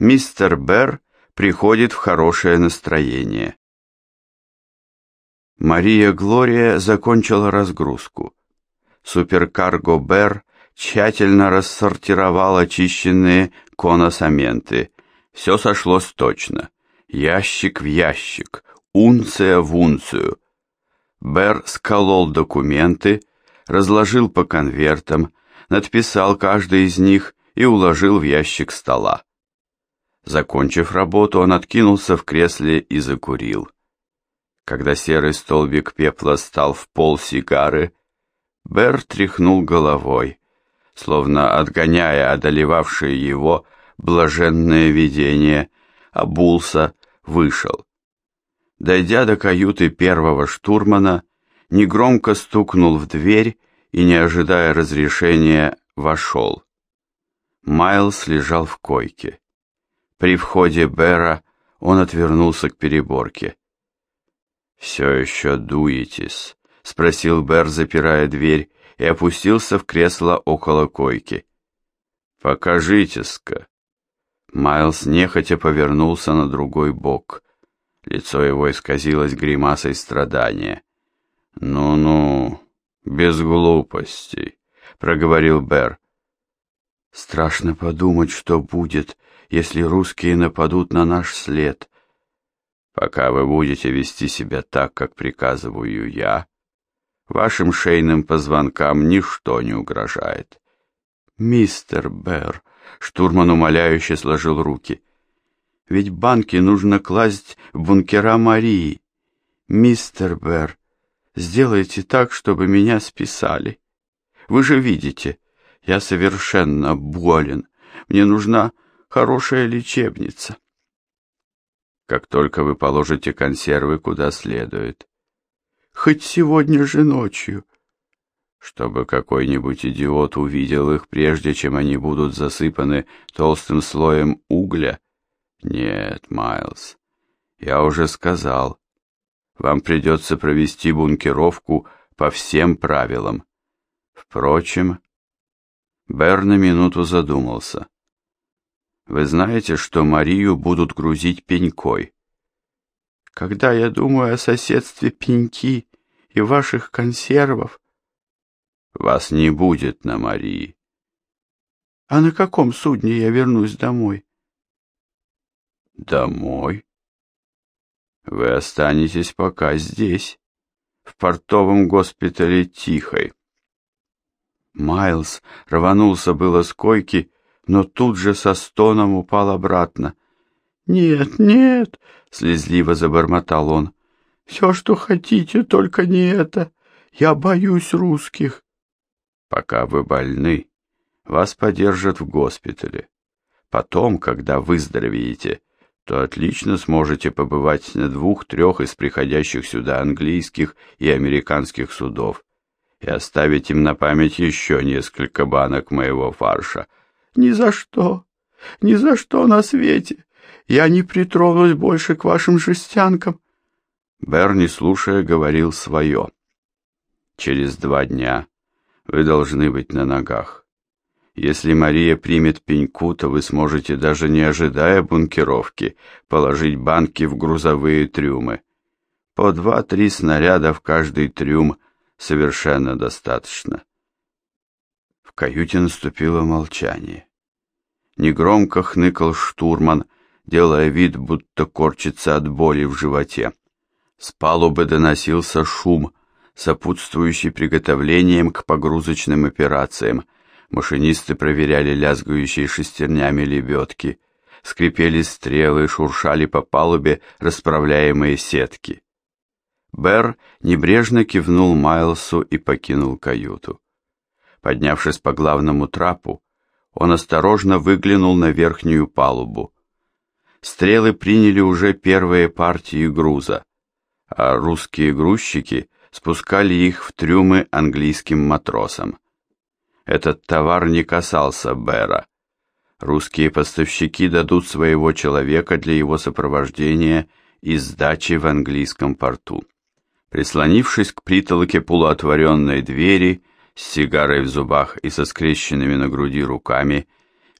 Мистер Берр приходит в хорошее настроение. Мария Глория закончила разгрузку. Суперкарго Берр тщательно рассортировал очищенные коносаменты. Все сошлось точно. Ящик в ящик, унция в унцию. Берр сколол документы, разложил по конвертам, надписал каждый из них и уложил в ящик стола. Закончив работу, он откинулся в кресле и закурил. Когда серый столбик пепла стал в пол сигары, Бер тряхнул головой, словно отгоняя одолевавшее его блаженное видение, обулся, вышел. Дойдя до каюты первого штурмана, негромко стукнул в дверь и, не ожидая разрешения, вошел. Майлз лежал в койке. При входе Бера он отвернулся к переборке. «Все еще дуетесь?» — спросил Бер, запирая дверь, и опустился в кресло около койки. «Покажитесь-ка». Майлз нехотя повернулся на другой бок. Лицо его исказилось гримасой страдания. «Ну-ну, без глупостей», — проговорил Бер. «Страшно подумать, что будет, если русские нападут на наш след. Пока вы будете вести себя так, как приказываю я, вашим шейным позвонкам ничто не угрожает. Мистер Берр, штурман умоляюще сложил руки. Ведь банки нужно класть в бункера Марии. Мистер Берр, сделайте так, чтобы меня списали. Вы же видите, я совершенно болен. Мне нужна хорошая лечебница как только вы положите консервы куда следует. Хоть сегодня же ночью. Чтобы какой-нибудь идиот увидел их, прежде чем они будут засыпаны толстым слоем угля? Нет, Майлз, я уже сказал. Вам придется провести бункеровку по всем правилам. Впрочем, Бер на минуту задумался. Вы знаете, что Марию будут грузить пенькой. Когда я думаю о соседстве пеньки и ваших консервов... Вас не будет на Марии. А на каком судне я вернусь домой? Домой? Вы останетесь пока здесь, в портовом госпитале Тихой. Майлз рванулся было с койки но тут же со стоном упал обратно. «Нет, нет!» — слезливо забормотал он. «Все, что хотите, только не это. Я боюсь русских». «Пока вы больны, вас подержат в госпитале. Потом, когда выздоровеете, то отлично сможете побывать на двух-трех из приходящих сюда английских и американских судов и оставить им на память еще несколько банок моего фарша — ни за что, ни за что на свете. Я не притронусь больше к вашим жестянкам. Берни, слушая, говорил свое. Через два дня вы должны быть на ногах. Если Мария примет пеньку, то вы сможете, даже не ожидая бункеровки, положить банки в грузовые трюмы. По два-три снаряда в каждый трюм совершенно достаточно. В каюте наступило молчание. Негромко хныкал штурман, делая вид, будто корчится от боли в животе. С палубы доносился шум, сопутствующий приготовлениям к погрузочным операциям. Машинисты проверяли лязгающие шестернями лебедки. Скрипели стрелы, шуршали по палубе расправляемые сетки. Бер небрежно кивнул Майлсу и покинул каюту. Поднявшись по главному трапу, он осторожно выглянул на верхнюю палубу. Стрелы приняли уже первые партии груза, а русские грузчики спускали их в трюмы английским матросам. Этот товар не касался Бера. Русские поставщики дадут своего человека для его сопровождения и сдачи в английском порту. Прислонившись к притолоке полуотворенной двери, с сигарой в зубах и со скрещенными на груди руками,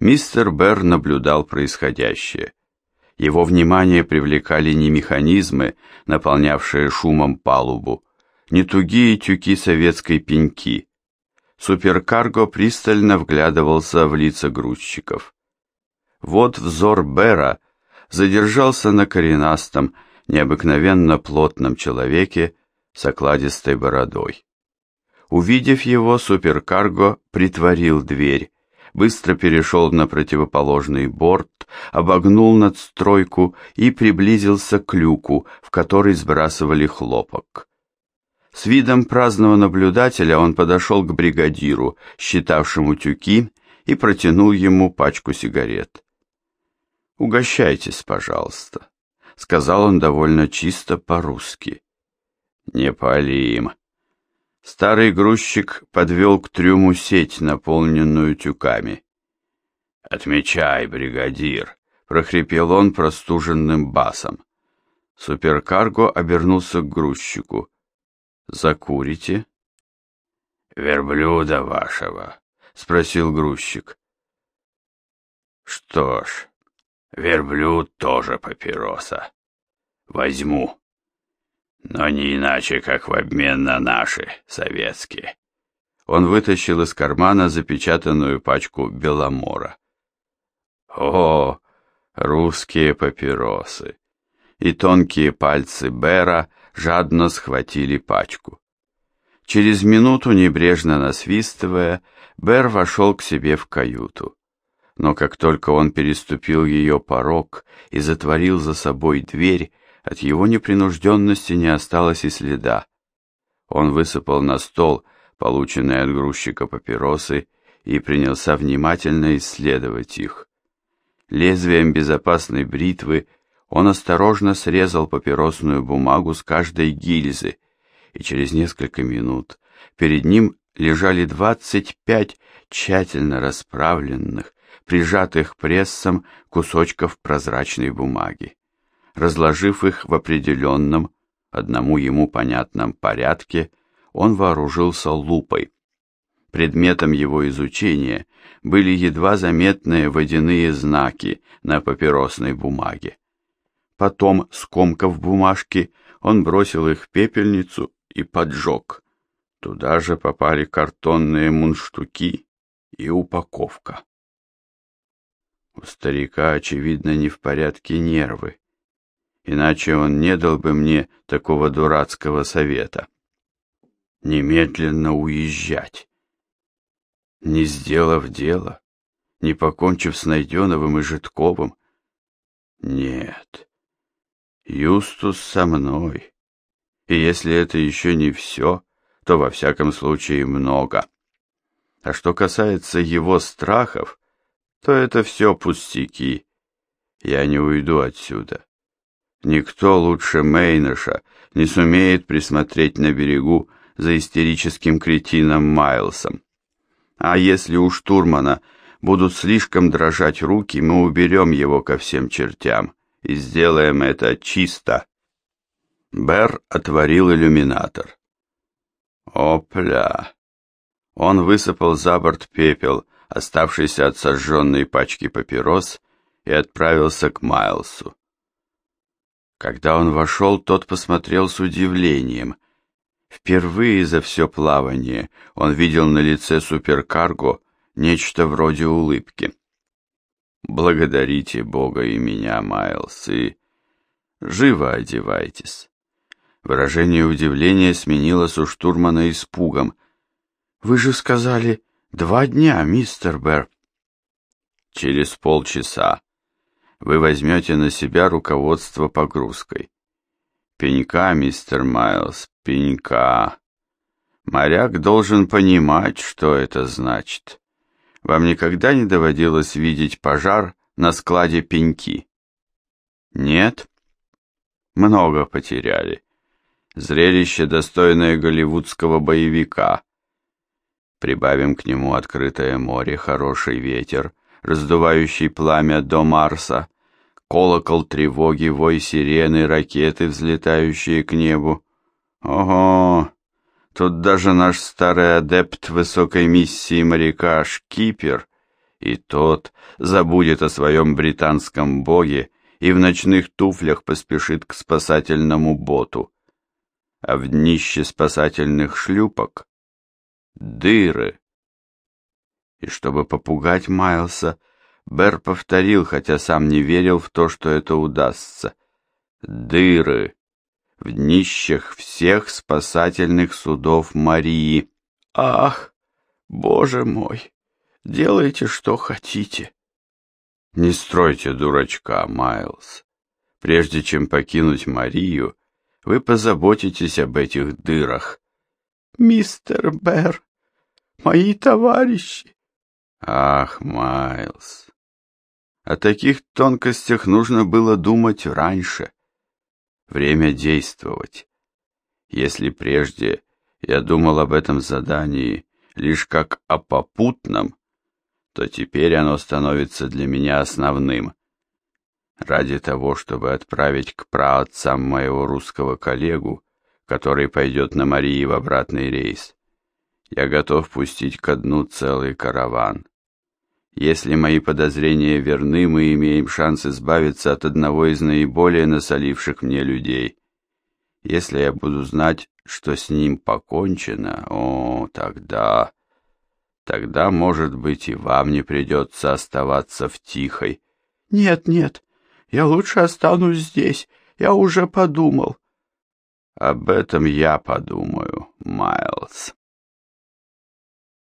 Мистер Берр наблюдал происходящее. Его внимание привлекали не механизмы, наполнявшие шумом палубу, не тугие тюки советской пеньки. Суперкарго пристально вглядывался в лица грузчиков. Вот взор Бера задержался на коренастом, необыкновенно плотном человеке с окладистой бородой. Увидев его, суперкарго притворил дверь, быстро перешел на противоположный борт, обогнул надстройку и приблизился к люку, в который сбрасывали хлопок. С видом праздного наблюдателя он подошел к бригадиру, считавшему тюки, и протянул ему пачку сигарет. «Угощайтесь, пожалуйста», — сказал он довольно чисто по-русски. «Не палим». Старый грузчик подвел к трюму сеть, наполненную тюками. «Отмечай, бригадир», — прохрипел он простуженным басом. Суперкарго обернулся к грузчику. «Закурите?» «Верблюда вашего», — спросил грузчик. «Что ж, Верблюд тоже папироса. Возьму. Но не иначе, как в обмен на наши, советские. Он вытащил из кармана запечатанную пачку Беломора. О, русские папиросы! И тонкие пальцы Бера жадно схватили пачку. Через минуту, небрежно насвистывая, Бер вошел к себе в каюту но как только он переступил ее порог и затворил за собой дверь, от его непринужденности не осталось и следа. Он высыпал на стол полученные от грузчика папиросы и принялся внимательно исследовать их. Лезвием безопасной бритвы он осторожно срезал папиросную бумагу с каждой гильзы, и через несколько минут перед ним лежали двадцать пять тщательно расправленных, прижатых прессом кусочков прозрачной бумаги. Разложив их в определенном, одному ему понятном порядке, он вооружился лупой. Предметом его изучения были едва заметные водяные знаки на папиросной бумаге. Потом, скомкав бумажки, он бросил их в пепельницу и поджег. Туда же попали картонные мундштуки и упаковка. У старика, очевидно, не в порядке нервы, иначе он не дал бы мне такого дурацкого совета. Немедленно уезжать. Не сделав дело, не покончив с Найденовым и Житковым. Нет, Юстус со мной. И если это еще не все, то во всяком случае много. А что касается его страхов, то это все пустяки. Я не уйду отсюда. Никто лучше Мейнеша не сумеет присмотреть на берегу за истерическим кретином Майлсом. А если у штурмана будут слишком дрожать руки, мы уберем его ко всем чертям и сделаем это чисто. Бер отворил иллюминатор. Опля! Он высыпал за борт пепел, оставшийся от сожженной пачки папирос, и отправился к Майлсу. Когда он вошел, тот посмотрел с удивлением. Впервые за все плавание он видел на лице суперкарго нечто вроде улыбки. «Благодарите Бога и меня, Майлс, и живо одевайтесь». Выражение удивления сменилось у штурмана испугом. «Вы же сказали, Два дня, мистер Берр. Через полчаса вы возьмете на себя руководство погрузкой. Пенька, мистер Майлз, пенька. Моряк должен понимать, что это значит. Вам никогда не доводилось видеть пожар на складе пеньки? Нет? Много потеряли. Зрелище, достойное голливудского боевика. Прибавим к нему открытое море, хороший ветер, раздувающий пламя до Марса, колокол тревоги, вой сирены, ракеты, взлетающие к небу. Ого! Тут даже наш старый адепт высокой миссии моряка Шкипер и тот забудет о своем британском боге и в ночных туфлях поспешит к спасательному боту. А в днище спасательных шлюпок — дыры. И чтобы попугать Майлса, Бер повторил, хотя сам не верил в то, что это удастся. Дыры в днищах всех спасательных судов Марии. Ах, боже мой, делайте, что хотите. Не стройте дурачка, Майлз. Прежде чем покинуть Марию, вы позаботитесь об этих дырах. Мистер Бэр, мои товарищи. Ах, Майлз, о таких тонкостях нужно было думать раньше. Время действовать. Если прежде я думал об этом задании лишь как о попутном, то теперь оно становится для меня основным. Ради того, чтобы отправить к праотцам моего русского коллегу, который пойдет на Марии в обратный рейс, я готов пустить ко дну целый караван. Если мои подозрения верны, мы имеем шанс избавиться от одного из наиболее насоливших мне людей. Если я буду знать, что с ним покончено, о, тогда... Тогда, может быть, и вам не придется оставаться в тихой. Нет, нет, я лучше останусь здесь, я уже подумал. Об этом я подумаю, Майлз.